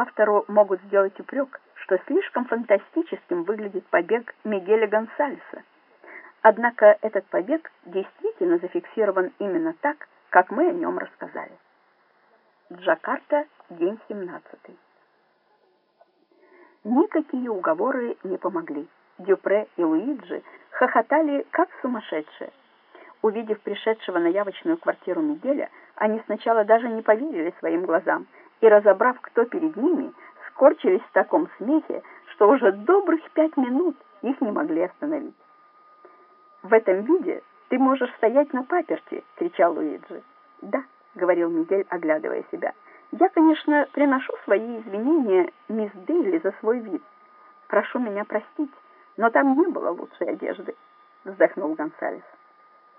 Автору могут сделать упрек, что слишком фантастическим выглядит побег Мигеля Гонсалеса. Однако этот побег действительно зафиксирован именно так, как мы о нем рассказали. Джакарта, день 17. Никакие уговоры не помогли. Дюпре и Луиджи хохотали, как сумасшедшие. Увидев пришедшего на явочную квартиру Мигеля, они сначала даже не поверили своим глазам и, разобрав, кто перед ними, скорчились в таком смехе, что уже добрых пять минут их не могли остановить. «В этом виде ты можешь стоять на паперти!» — кричал Луиджи. «Да», — говорил Мигель, оглядывая себя. «Я, конечно, приношу свои извинения мисс Дейли за свой вид. Прошу меня простить, но там не было лучшей одежды», — вздохнул Гонсалес.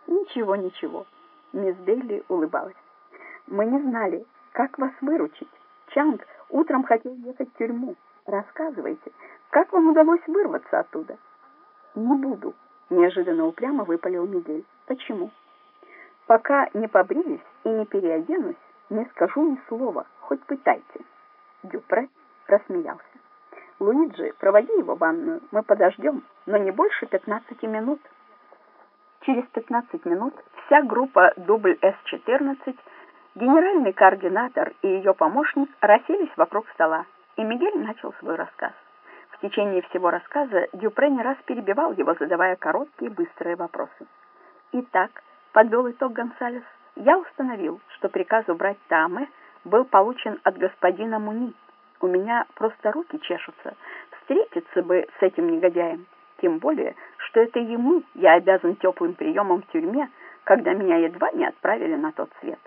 «Ничего, ничего», — мисс Дейли улыбалась. «Мы не знали, как вас выручить. Чанг утром хотел ехать в тюрьму. Рассказывайте, как вам удалось вырваться оттуда?» «Не буду», — неожиданно упрямо выпалил Мигель. «Почему?» «Пока не побрились и не переоденусь, не скажу ни слова, хоть пытайте». Дюпре рассмеялся. «Луиджи, проводи его в ванную, мы подождем, но не больше пятнадцати минут». Через пятнадцать минут вся группа дубль С-14, генеральный координатор и ее помощник расселись вокруг стола, и Мигель начал свой рассказ. В течение всего рассказа Дюпре не раз перебивал его, задавая короткие быстрые вопросы. «Итак», — подвел итог Гонсалес, — «я установил, что приказ убрать Тааме был получен от господина Муни. У меня просто руки чешутся. Встретиться бы с этим негодяем. Тем более, что это ему я обязан теплым приемом в тюрьме, когда меня едва не отправили на тот свет».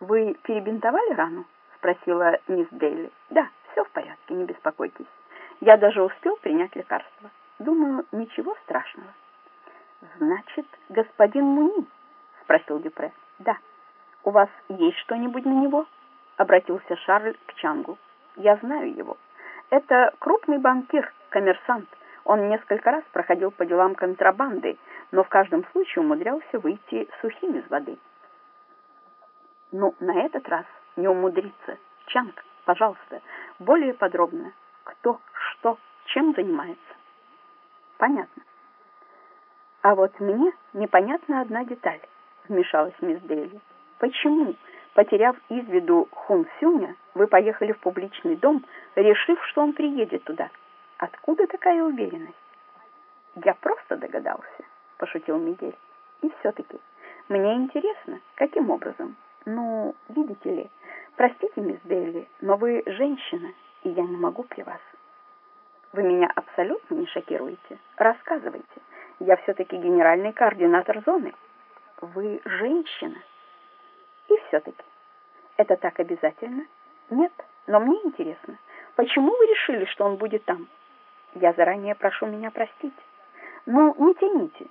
«Вы перебинтовали рану?» — спросила мисс Дейли. «Да, все в порядке, не беспокойтесь». Я даже успел принять лекарство. Думаю, ничего страшного. Значит, господин Муни? спросил Дюпре. Да. У вас есть что-нибудь на него? обратился Шарль к Чангу. Я знаю его. Это крупный банкир, коммерсант. Он несколько раз проходил по делам контрабанды, но в каждом случае умудрялся выйти сухим из воды. Ну, на этот раз не умудрится. Чанг, пожалуйста, более подробно. Кто что, чем занимается. Понятно. А вот мне непонятна одна деталь, вмешалась мисс Дейли. Почему, потеряв из виду Хун Сюня, вы поехали в публичный дом, решив, что он приедет туда? Откуда такая уверенность? Я просто догадался, пошутил Мигель. И все-таки мне интересно, каким образом? Ну, видите ли, простите, мисс Дейли, но вы женщина, и я не могу при вас. Вы меня абсолютно не шокируете. Рассказывайте. Я все-таки генеральный координатор зоны. Вы женщина. И все-таки. Это так обязательно? Нет, но мне интересно, почему вы решили, что он будет там? Я заранее прошу меня простить. Ну, не тяните.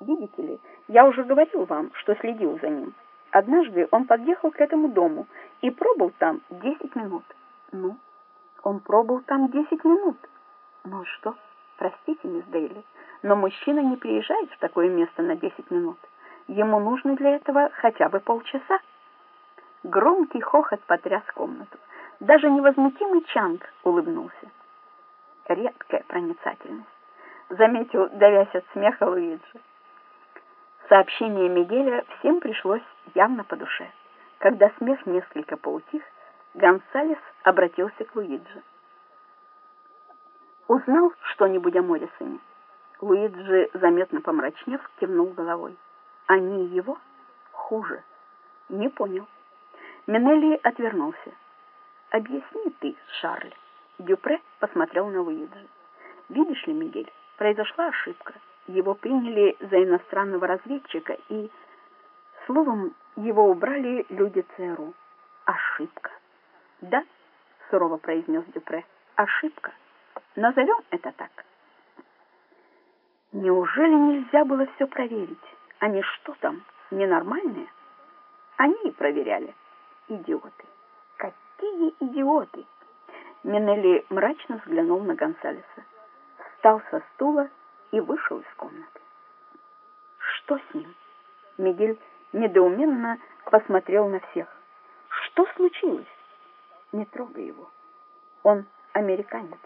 Видите ли, я уже говорил вам, что следил за ним. Однажды он подъехал к этому дому и пробыл там 10 минут. Ну, он пробыл там 10 минут. Ну что? Простите, мисс Дейли, но мужчина не приезжает в такое место на 10 минут. Ему нужно для этого хотя бы полчаса. Громкий хохот потряс комнату. Даже невозмутимый Чанг улыбнулся. Редкая проницательность. Заметил, давясь от смеха Луиджи. Сообщение Мигеля всем пришлось явно по душе. Когда смех несколько поутих, Гонсалес обратился к Луиджи. «Узнал что-нибудь о Моррисоне?» Луиджи, заметно помрачнев, кивнул головой. «Они его? Хуже». «Не понял». Минелли отвернулся. «Объясни ты, Шарль». Дюпре посмотрел на Луиджи. «Видишь ли, Мигель, произошла ошибка. Его приняли за иностранного разведчика, и, словом, его убрали люди ЦРУ. Ошибка». «Да», — сурово произнес Дюпре, — «ошибка. Назовем это так». Неужели нельзя было все проверить? Они что там, ненормальные? Они и проверяли. Идиоты. Какие идиоты! Минелли мрачно взглянул на Гонсалеса, встал со стула и вышел из комнаты. Что с ним? Мигель недоуменно посмотрел на всех. Что случилось? Не трогай его. Он американец.